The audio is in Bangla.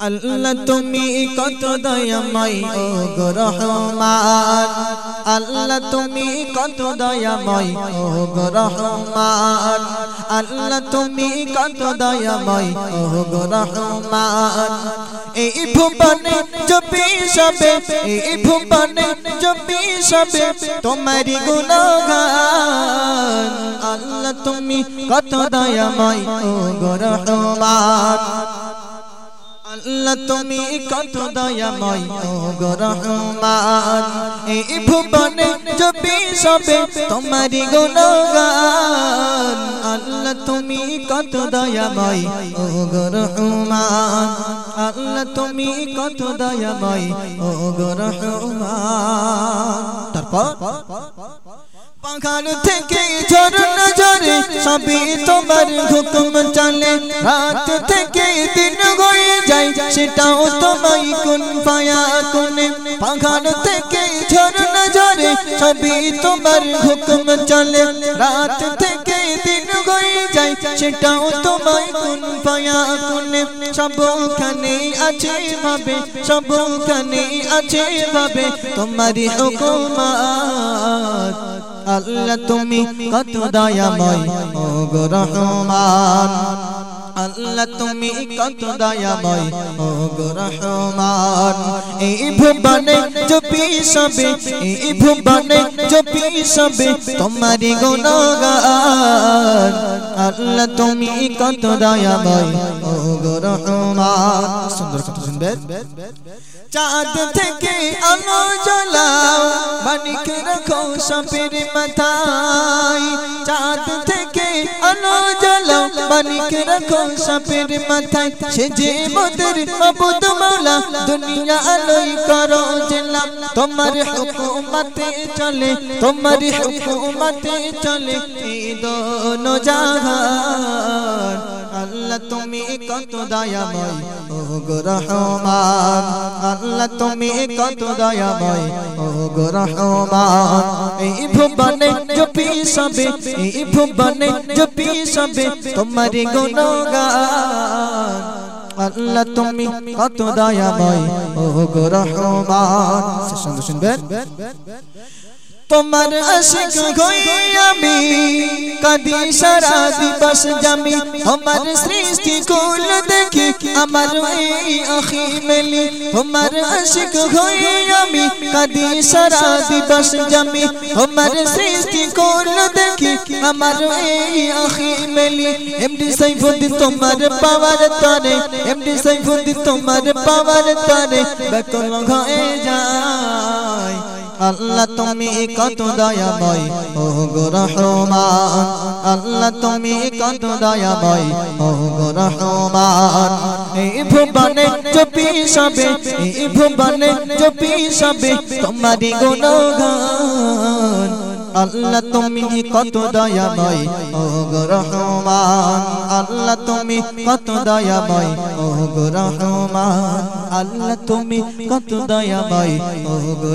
আল্লাহ তুমি কত দয়াময় ও রহমান। আল্লাহ তুমি কত দয়াময় ও রহমান। আল্লাহ তুমি কত দয়াময় ও রহমান। এই ভুবনে জপি সবে, এই ভুবনে জপি সবে তোমারি গুণগান। আল্লাহ তুমি কত দয়াময় ও রহমান। আল্লাহ তুমি কত দয়াময় গো রহমান। এই ভুবনে জপি সবে তোমারি গুণগান। আল্লাহ তুমি কত দয়াময় গো রহমান। আল্লাহ তুমি কত দয়াময় গো রহমান। তারপর পাখান থেকে ঝরনা ঝরে সবই তোমার হুকুম চলে। রাত থেকে সেটাও তোমায় কোন পায়া কোনে পাখান থেকে ঝরনা ঝরে সবই তোমার হুকুম চলে। রাত থেকে দিন হয়ে যায়, সেটাও তোমায় কোন পায়া কোনে সবখানে আছে ভাবে, সবখানে আছে ভাবে তোমারই হুকুমাত। আল্লাহ তুমি কত দয়াময়, ও গো রহমান। আল্লাহ তুমি কত দয়াময় ও রহমান। এই ভুবনে জপি সবে এই ভুবনে জপি সবে তোমারি গুণগান। আল্লাহ তুমি কত দয়াময় ও রহমান। সুন্দর কথা শুনবেন। চাঁদ থেকে আলো জ্বলাও মানিক রাখো সাপের মাথায়। চাঁদ থেকে আলো জ্বলাও মানিক রাখো সাপের মাথায়। সে যে মোদের অবুদ মাওলা দুনিয়া আলোই করো জেলাম তোমার হুকুমতে চলে, তোমার হুকুমতে চলে। দোনো জাহান আল্লাহ তুমি কত দয়াময় গো রহমান আল্লাহ তুমি কত দয়াময়। ও গো রহমান এই ভুবনে জপি সবে, এই ভুবনে জপি সবে তোমারি গুণগান। আল্লাহ তুমি কত দয়াময়, ও গো রহমান تمر عشق ہوئی امی کدی شرادی بس جمی ہمر سرشتی کول دیکھی امر وی اخی ملی ہمر عشق ہوئی امی کدی شرادی بس جمی ہمر سرشتی کول دیکھی امر وی اخی ملی ایم ڈی سیف الدین تمر پاور تارے ایم ڈی سیف الدین আল্লাহ তুমি কত দয়াময় ও গো রহমান। আল্লাহ তুমি কত দয়াময় ও গো রহমান। এই ভুবনে চুপি সবে, এই ভুবনে চুপি সবে তোমারি গুণগান। আল্লাহ তুমি কত দয়াময়, ও গো রহমান। আল্লাহ তুমি কত দয়াময়, ও গো রহমান। আল্লাহ তুমি কত দয়াময়, ও গো